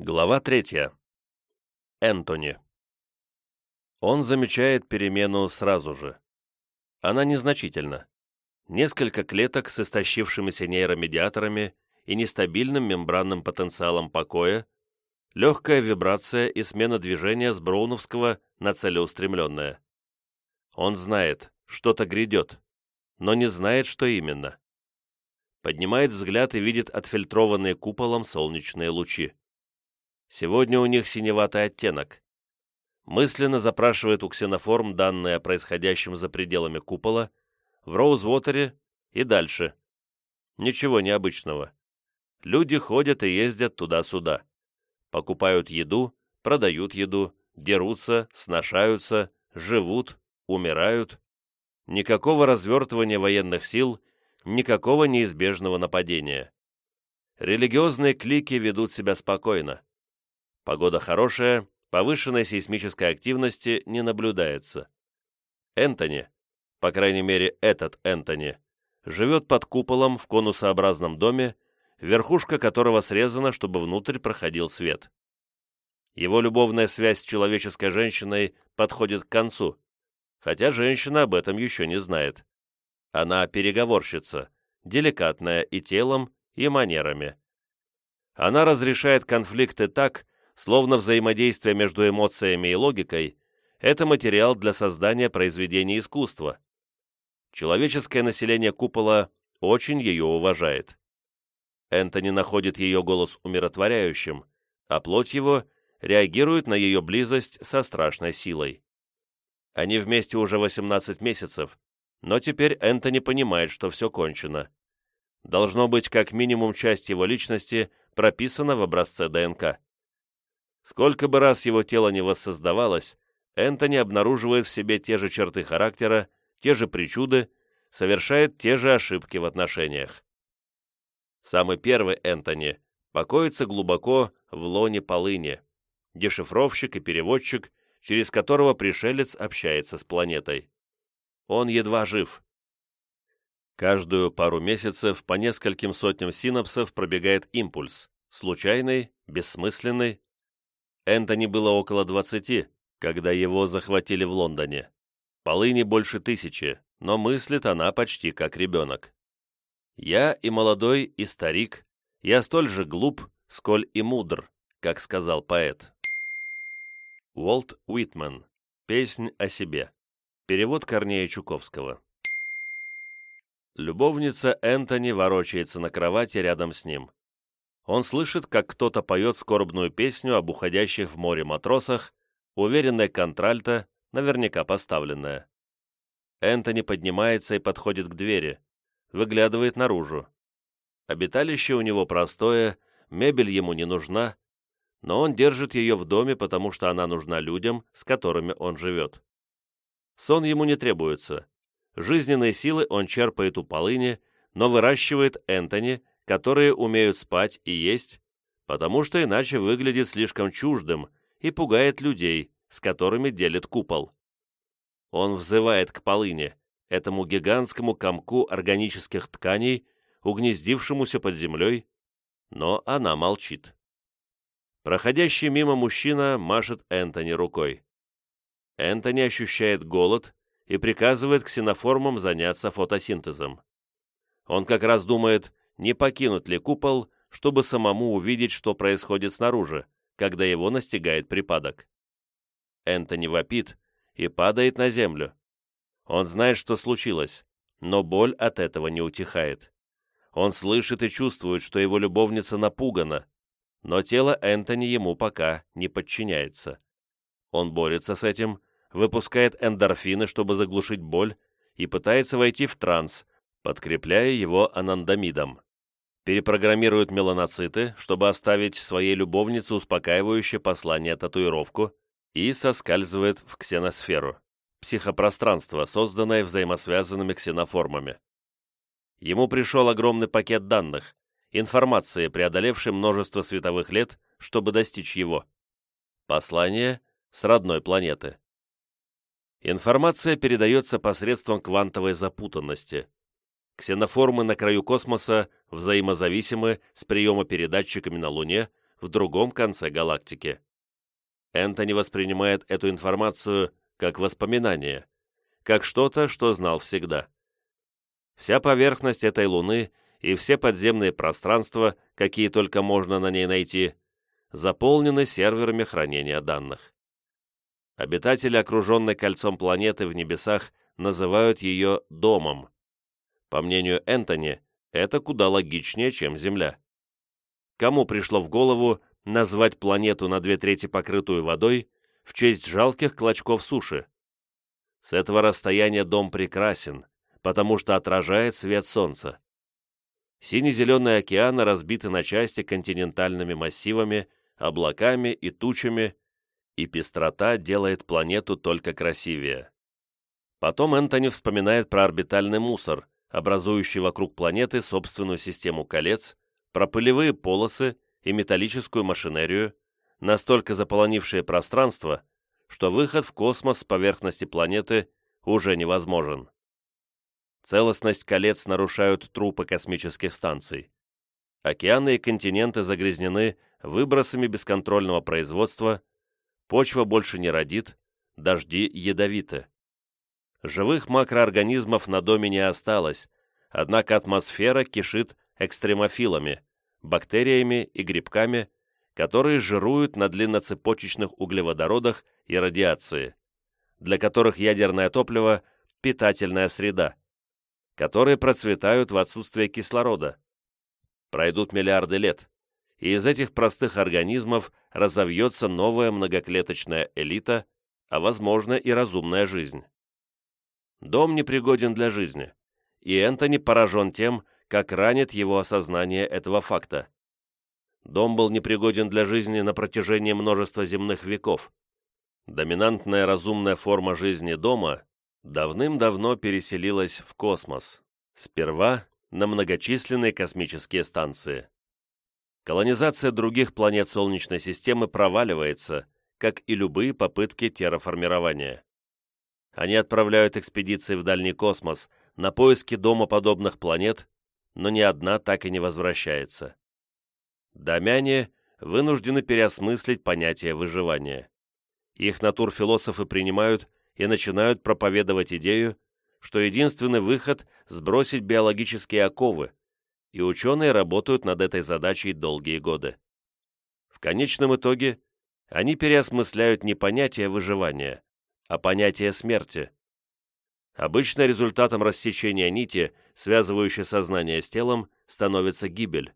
Глава третья. Энтони. Он замечает перемену сразу же. Она незначительна. Несколько клеток с истощившимися нейромедиаторами и нестабильным мембранным потенциалом покоя, легкая вибрация и смена движения с броуновского на целеустремленное. Он знает, что-то грядет, но не знает, что именно. Поднимает взгляд и видит отфильтрованные куполом солнечные лучи. Сегодня у них синеватый оттенок. Мысленно запрашивает у ксеноформ данные о происходящем за пределами купола, в Роузвотере и дальше. Ничего необычного. Люди ходят и ездят туда-сюда. Покупают еду, продают еду, дерутся, сношаются, живут, умирают. Никакого развертывания военных сил, никакого неизбежного нападения. Религиозные клики ведут себя спокойно. Погода хорошая, повышенной сейсмической активности не наблюдается. Энтони, по крайней мере этот Энтони, живет под куполом в конусообразном доме, верхушка которого срезана, чтобы внутрь проходил свет. Его любовная связь с человеческой женщиной подходит к концу, хотя женщина об этом еще не знает. Она переговорщица, деликатная и телом, и манерами. Она разрешает конфликты так, словно взаимодействие между эмоциями и логикой – это материал для создания произведения искусства. Человеческое население купола очень ее уважает. Энтони находит ее голос умиротворяющим, а плоть его реагирует на ее близость со страшной силой. Они вместе уже 18 месяцев, но теперь Энтони понимает, что все кончено. Должно быть, как минимум часть его личности прописана в образце ДНК. Сколько бы раз его тело не воссоздавалось, Энтони обнаруживает в себе те же черты характера, те же причуды, совершает те же ошибки в отношениях. Самый первый Энтони покоится глубоко в лоне полыни, дешифровщик и переводчик, через которого пришелец общается с планетой. Он едва жив. Каждую пару месяцев по нескольким сотням синапсов пробегает импульс, случайный, бессмысленный, Энтони было около двадцати, когда его захватили в Лондоне. Полыни больше тысячи, но мыслит она почти как ребенок. «Я и молодой, и старик, я столь же глуп, сколь и мудр», как сказал поэт. Уолт Уитман. Песнь о себе. Перевод Корнея Чуковского. Любовница Энтони ворочается на кровати рядом с ним. Он слышит, как кто-то поет скорбную песню об уходящих в море матросах, уверенная контральта, наверняка поставленная. Энтони поднимается и подходит к двери, выглядывает наружу. Обиталище у него простое, мебель ему не нужна, но он держит ее в доме, потому что она нужна людям, с которыми он живет. Сон ему не требуется. Жизненные силы он черпает у полыни, но выращивает Энтони, которые умеют спать и есть, потому что иначе выглядит слишком чуждым и пугает людей, с которыми делит купол. Он взывает к полыне, этому гигантскому комку органических тканей, угнездившемуся под землей, но она молчит. Проходящий мимо мужчина машет Энтони рукой. Энтони ощущает голод и приказывает ксеноформам заняться фотосинтезом. Он как раз думает, не покинуть ли купол, чтобы самому увидеть, что происходит снаружи, когда его настигает припадок. Энтони вопит и падает на землю. Он знает, что случилось, но боль от этого не утихает. Он слышит и чувствует, что его любовница напугана, но тело Энтони ему пока не подчиняется. Он борется с этим, выпускает эндорфины, чтобы заглушить боль, и пытается войти в транс, подкрепляя его анандамидом перепрограммирует меланоциты, чтобы оставить своей любовнице успокаивающее послание татуировку и соскальзывает в ксеносферу, психопространство, созданное взаимосвязанными ксеноформами. Ему пришел огромный пакет данных, информации, преодолевшей множество световых лет, чтобы достичь его. Послание с родной планеты. Информация передается посредством квантовой запутанности, Ксеноформы на краю космоса взаимозависимы с приемопередатчиками на Луне, в другом конце галактики. Энтони воспринимает эту информацию как воспоминание, как что-то, что знал всегда. Вся поверхность этой Луны и все подземные пространства, какие только можно на ней найти, заполнены серверами хранения данных. Обитатели, окруженной кольцом планеты в небесах, называют ее «домом». По мнению Энтони, это куда логичнее, чем Земля. Кому пришло в голову назвать планету на две трети покрытую водой в честь жалких клочков суши? С этого расстояния дом прекрасен, потому что отражает свет солнца. Сине-зеленые океаны разбиты на части континентальными массивами, облаками и тучами, и пестрота делает планету только красивее. Потом Энтони вспоминает про орбитальный мусор, образующий вокруг планеты собственную систему колец, про пылевые полосы и металлическую машинерию, настолько заполонившие пространство, что выход в космос с поверхности планеты уже невозможен. Целостность колец нарушают трупы космических станций. Океаны и континенты загрязнены выбросами бесконтрольного производства, почва больше не родит, дожди ядовиты. Живых макроорганизмов на доме не осталось, однако атмосфера кишит экстремофилами, бактериями и грибками, которые жируют на длинноцепочечных углеводородах и радиации, для которых ядерное топливо – питательная среда, которые процветают в отсутствие кислорода. Пройдут миллиарды лет, и из этих простых организмов разовьется новая многоклеточная элита, а возможно и разумная жизнь. Дом непригоден для жизни, и Энтони поражен тем, как ранит его осознание этого факта. Дом был непригоден для жизни на протяжении множества земных веков. Доминантная разумная форма жизни дома давным-давно переселилась в космос, сперва на многочисленные космические станции. Колонизация других планет Солнечной системы проваливается, как и любые попытки терраформирования. Они отправляют экспедиции в дальний космос на поиски домоподобных планет, но ни одна так и не возвращается. Домяне вынуждены переосмыслить понятие выживания. Их натурфилософы принимают и начинают проповедовать идею, что единственный выход – сбросить биологические оковы, и ученые работают над этой задачей долгие годы. В конечном итоге они переосмысляют не понятие выживания, а понятие смерти. Обычно результатом рассечения нити, связывающей сознание с телом, становится гибель.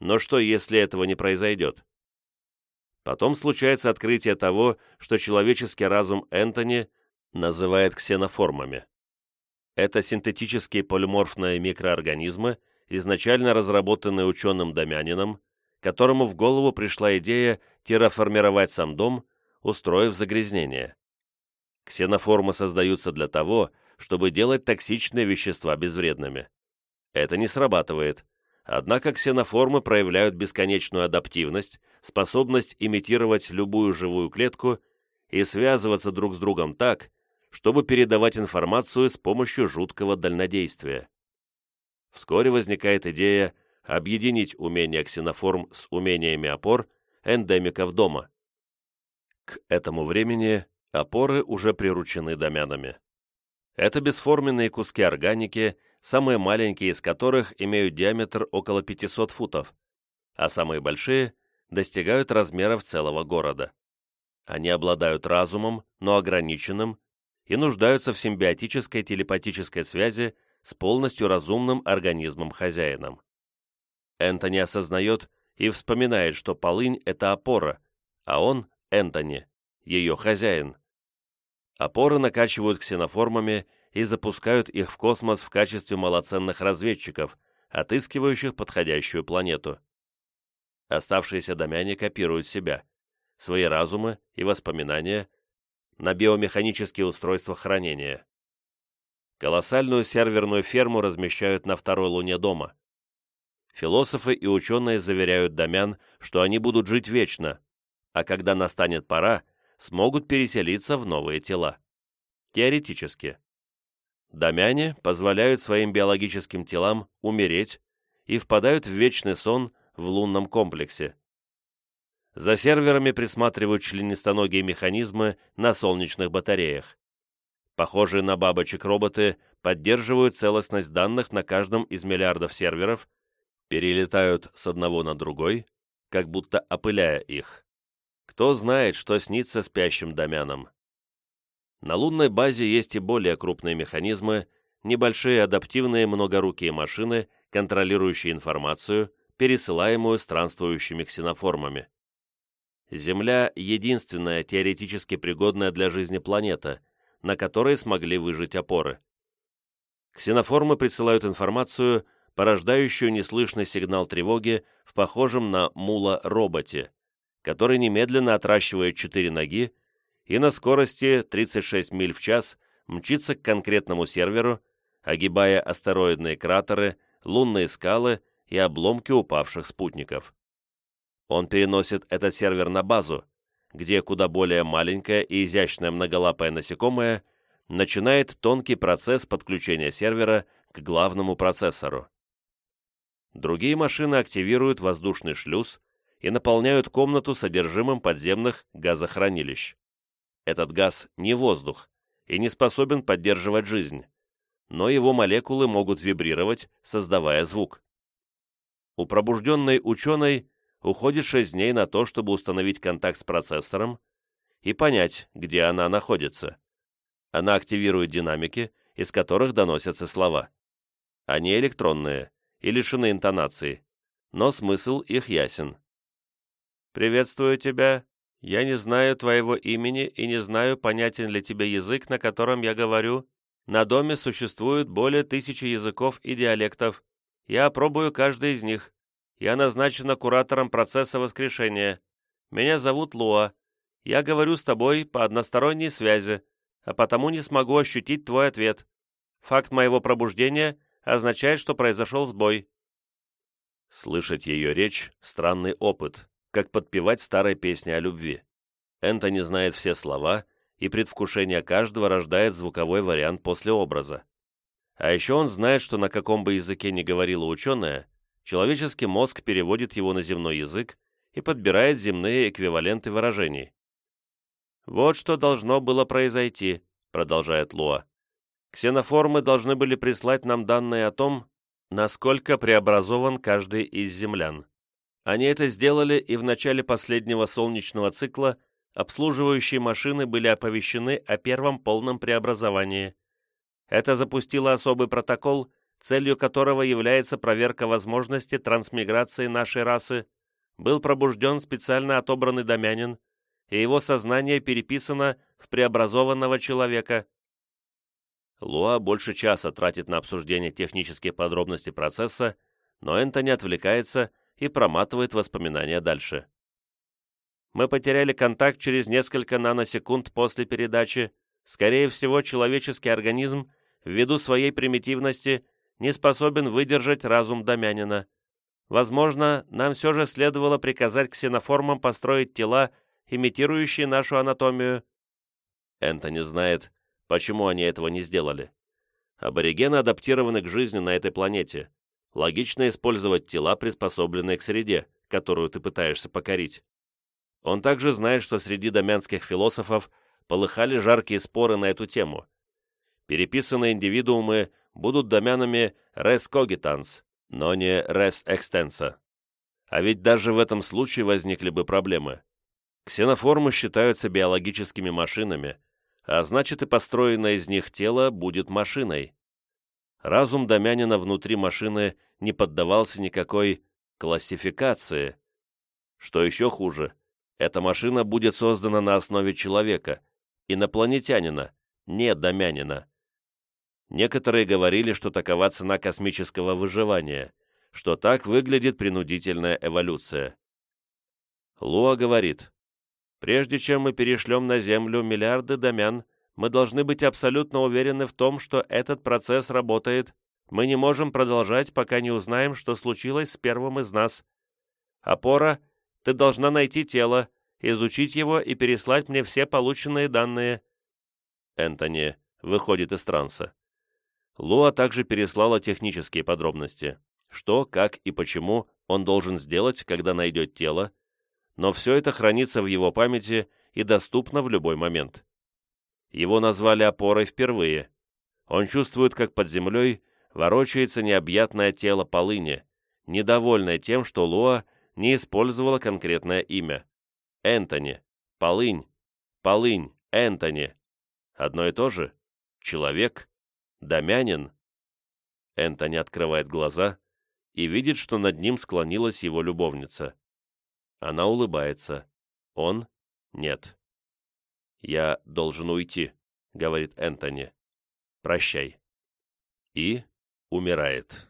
Но что, если этого не произойдет? Потом случается открытие того, что человеческий разум Энтони называет ксеноформами. Это синтетические полиморфные микроорганизмы, изначально разработанные ученым-домянином, которому в голову пришла идея терраформировать сам дом, устроив загрязнение. Ксеноформы создаются для того, чтобы делать токсичные вещества безвредными. Это не срабатывает, однако ксеноформы проявляют бесконечную адаптивность, способность имитировать любую живую клетку и связываться друг с другом так, чтобы передавать информацию с помощью жуткого дальнодействия. Вскоре возникает идея объединить умения ксеноформ с умениями опор эндемиков дома. К этому времени опоры уже приручены домянами. Это бесформенные куски органики, самые маленькие из которых имеют диаметр около 500 футов, а самые большие достигают размеров целого города. Они обладают разумом, но ограниченным, и нуждаются в симбиотической телепатической связи с полностью разумным организмом-хозяином. Энтони осознает и вспоминает, что полынь – это опора, а он, Энтони, ее хозяин. Опоры накачивают ксеноформами и запускают их в космос в качестве малоценных разведчиков, отыскивающих подходящую планету. Оставшиеся домяне копируют себя, свои разумы и воспоминания на биомеханические устройства хранения. Колоссальную серверную ферму размещают на второй луне дома. Философы и ученые заверяют домян, что они будут жить вечно, а когда настанет пора, смогут переселиться в новые тела. Теоретически. Домяне позволяют своим биологическим телам умереть и впадают в вечный сон в лунном комплексе. За серверами присматривают членистоногие механизмы на солнечных батареях. Похожие на бабочек роботы поддерживают целостность данных на каждом из миллиардов серверов, перелетают с одного на другой, как будто опыляя их. Кто знает, что снится спящим домянам. На лунной базе есть и более крупные механизмы, небольшие адаптивные многорукие машины, контролирующие информацию, пересылаемую странствующими ксеноформами. Земля — единственная теоретически пригодная для жизни планета, на которой смогли выжить опоры. Ксеноформы присылают информацию, порождающую неслышный сигнал тревоги в похожем на мула роботе, который немедленно отращивает четыре ноги и на скорости 36 миль в час мчится к конкретному серверу, огибая астероидные кратеры, лунные скалы и обломки упавших спутников. Он переносит этот сервер на базу, где куда более маленькое и изящное многолапое насекомое начинает тонкий процесс подключения сервера к главному процессору. Другие машины активируют воздушный шлюз и наполняют комнату содержимым подземных газохранилищ. Этот газ не воздух и не способен поддерживать жизнь, но его молекулы могут вибрировать, создавая звук. У пробужденной ученой уходит 6 дней на то, чтобы установить контакт с процессором и понять, где она находится. Она активирует динамики, из которых доносятся слова. Они электронные и лишены интонации, но смысл их ясен. «Приветствую тебя. Я не знаю твоего имени и не знаю, понятен ли тебе язык, на котором я говорю. На доме существует более тысячи языков и диалектов. Я опробую каждый из них. Я назначена куратором процесса воскрешения. Меня зовут Луа. Я говорю с тобой по односторонней связи, а потому не смогу ощутить твой ответ. Факт моего пробуждения означает, что произошел сбой». Слышать ее речь — странный опыт, как подпевать старой песни о любви. Энтони знает все слова, и предвкушение каждого рождает звуковой вариант после образа. А еще он знает, что на каком бы языке ни говорила ученая, человеческий мозг переводит его на земной язык и подбирает земные эквиваленты выражений. «Вот что должно было произойти», — продолжает Луа. «Ксеноформы должны были прислать нам данные о том, насколько преобразован каждый из землян. Они это сделали, и в начале последнего солнечного цикла обслуживающие машины были оповещены о первом полном преобразовании. Это запустило особый протокол, целью которого является проверка возможности трансмиграции нашей расы, был пробужден специально отобранный домянин, и его сознание переписано в преобразованного человека. Луа больше часа тратит на обсуждение технических подробностей процесса, но Энтони отвлекается и проматывает воспоминания дальше. Мы потеряли контакт через несколько наносекунд после передачи. Скорее всего, человеческий организм, ввиду своей примитивности, не способен выдержать разум домянина. Возможно, нам все же следовало приказать ксеноформам построить тела, имитирующие нашу анатомию. Энтони знает, почему они этого не сделали. Аборигены адаптированы к жизни на этой планете. Логично использовать тела, приспособленные к среде, которую ты пытаешься покорить. Он также знает, что среди домянских философов полыхали жаркие споры на эту тему. Переписанные индивидуумы будут домянами res cogitans, но не res extensa. А ведь даже в этом случае возникли бы проблемы. Ксеноформы считаются биологическими машинами, а значит и построенное из них тело будет машиной. Разум домянина внутри машины не поддавался никакой классификации. Что еще хуже, эта машина будет создана на основе человека, инопланетянина, не домянина. Некоторые говорили, что такова цена космического выживания, что так выглядит принудительная эволюция. Луа говорит, «Прежде чем мы перешлем на Землю миллиарды домян, мы должны быть абсолютно уверены в том, что этот процесс работает. Мы не можем продолжать, пока не узнаем, что случилось с первым из нас. Опора, ты должна найти тело, изучить его и переслать мне все полученные данные». Энтони выходит из транса. Луа также переслала технические подробности. Что, как и почему он должен сделать, когда найдет тело, но все это хранится в его памяти и доступно в любой момент. Его назвали опорой впервые. Он чувствует, как под землей ворочается необъятное тело полыни, недовольное тем, что Луа не использовала конкретное имя. Энтони, полынь, полынь, Энтони. Одно и то же? Человек? Домянин? Энтони открывает глаза и видит, что над ним склонилась его любовница. Она улыбается. Он — нет. «Я должен уйти», — говорит Энтони. «Прощай». И умирает.